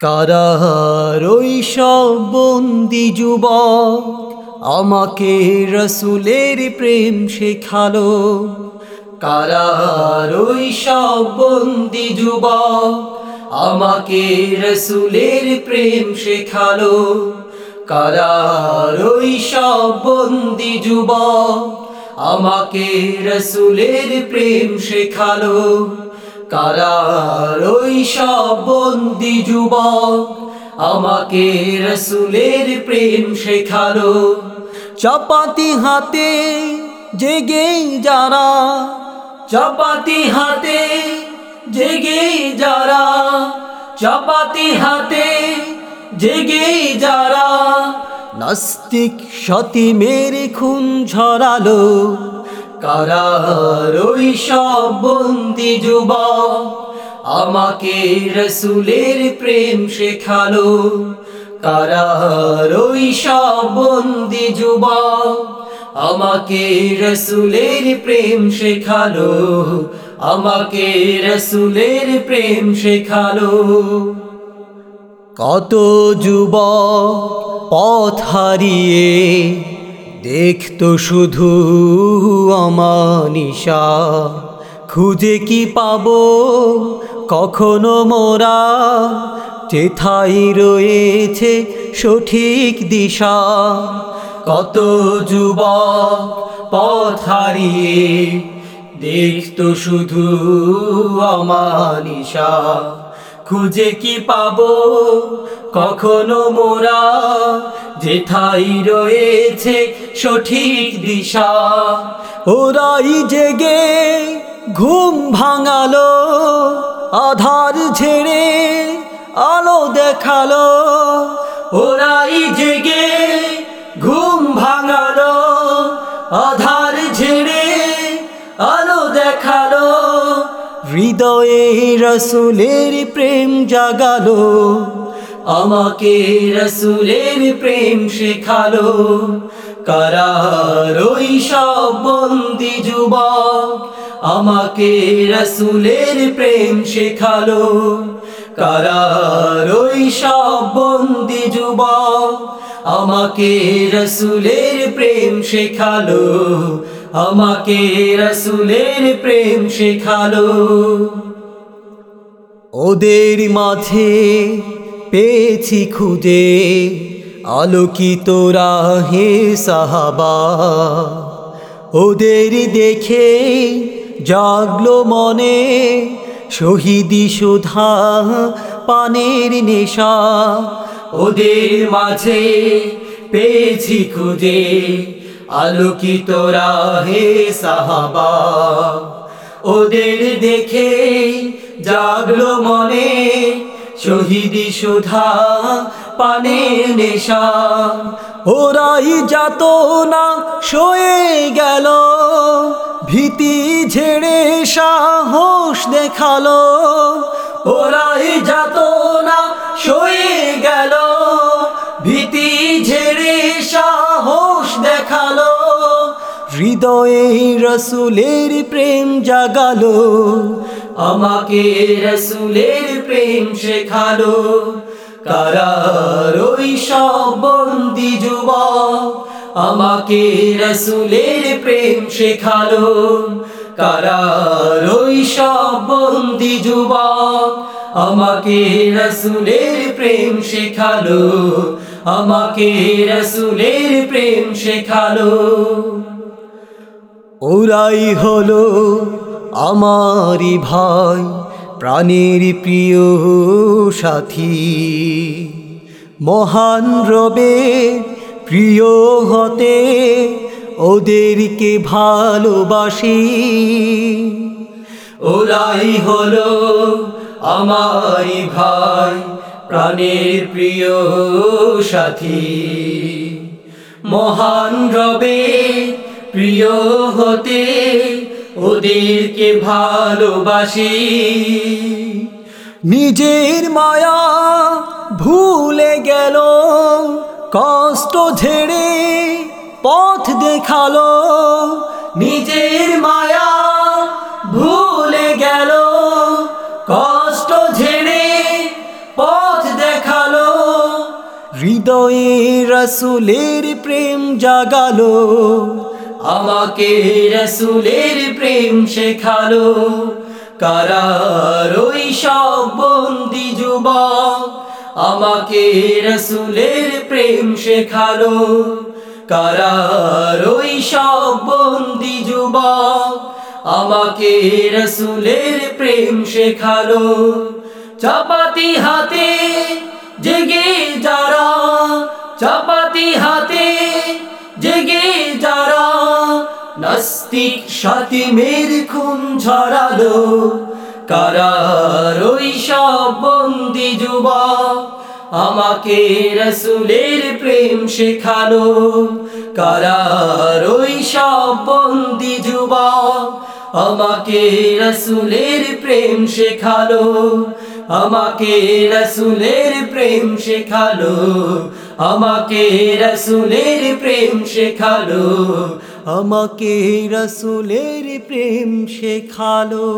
কারার ওই সব বন্দি যুবক, আমাকে রসুলের প্রেম শেখালো। কারার ওই সব বন্দি যুবক, আমাকে রসুলের প্রেম শেখালো। কারার ওই সব বন্দি যুবক, আমাকে রসুলের প্রেম শেখালো। কারার ওই সব বন্দি যুবক, আমাকে রসুলের প্রেম শেখালো। চাপাতি হাতে জেগে যারা, চাপাতি হাতে জেগে যারা, চাপাতি হাতে জেগে যারা, নাস্তিক সতী মেরে খুন ঝরালো কারার ওই সব বন্দি যুবক, আমাকে রসুলের প্রেম শেখালো। কারার ওই সব বন্দি যুবক, আমাকে রসুলের প্রেম শেখালো। আমাকে রসুলের প্রেম শেখালো। কত যুবক পথ হারিয়ে দেখতো শুধু আমানিশা খুঁজে কি পাবো? কখনো মোরা? যেথাই রয়েছে সঠিক দিশা। কত যুবক পথ হারিয়ে দেখতো শুধু আমানিশা খুঁজে কি পাবো? কখনো মোরা? যেথাই রয়েছে সঠিক দিশা। ওরাই জেগে ঘুম ভাঙালো, আধার ঝেড়ে আলো দেখাল। ওরাই জেগে ঘুম ভাঙালো, আধার ঝেড়ে আলো দেখাল। হৃদয়ে রসুলের প্রেম জাগালো আমাকে রসুলের প্রেম শেখালো। কারার ওই সব বন্দি যুবক আমাকে রসুলের প্রেম শেখালো। কারার ওই সব বন্দি যুবক আমাকে রসুলের প্রেম শেখালো। আমাকে রসুলের প্রেম শেখালো। ওদের মাঝে পেয়েছি খুঁজে, আলোকিত রাহে সাহাবা। ওদের দেখে জাগলো মনে, শহীদি সুধা পানের নেশা। ওদের মাঝে পেয়েছি খুঁজে, আলোকিত রাহে সাহাবা। ওদের দেখে জাগলো মনে শহীদি সুধা পানে নেশা, ওরাই যাত না, সয়ে গেল। ভীতি ঝেড়ে সাহস দেখাল, ওরাই যাত না, সয়ে গেল। ভীতি ঝেড়ে সাহস দেখাল, হৃদয়ে রসুলের প্রেম জাগালো। আমাকে রসুলের প্রেম শেখালো। কারার ওই সব বন্দি যুবক আমাকে রসুলের প্রেম শেখালো। কারার ওই সব বন্দি যুবক আমাকে রসুলের প্রেম শেখালো। আমাকে রসুলের প্রেম শেখালো। ওরাই হলো আমারই ভাই, প্রাণের প্রিয় সাথী। মহান রবে, প্রিয় হতে ওদেরকে ভালোবাসি। ওরাই হলো আমারই ভাই, প্রাণের প্রিয় সাথী। মহান রবে, প্রিয় হতে ওদেরকে ভালোবাসি। নিজের মায়া ভুলে গেল, কষ্ট ঝেড়ে পথ দেখাল। নিজের মায়া ভুলে গেল, কষ্ট ঝেড়ে পথ দেখ হৃদয়ে রসুলের প্রেম জাগালো। আমাকে রসুলের প্রেম শেখালো। কারার ওই সব বন্দি যুবক আমাকে রসুলের প্রেম শেখালো। কারার ওই সব বন্দি যুবক আমাকে রসুলের প্রেম শেখালো। চাপাতি হাতে জেগে যারা, চাপাতি হাতে জেগে নাস্তিক সাতিমের খুন ঝরালো কারার ওই সব বন্দি যুবক আমাকে রসুলের প্রেম শেখালো। কারার ওই সব বন্দি যুবক আমাকে রসুলের প্রেম শেখালো। আমাকে রসুলের প্রেম শেখালো। আমাকে রসুলের প্রেম শেখালো। আমাকে রসুলের প্রেম শেখালো।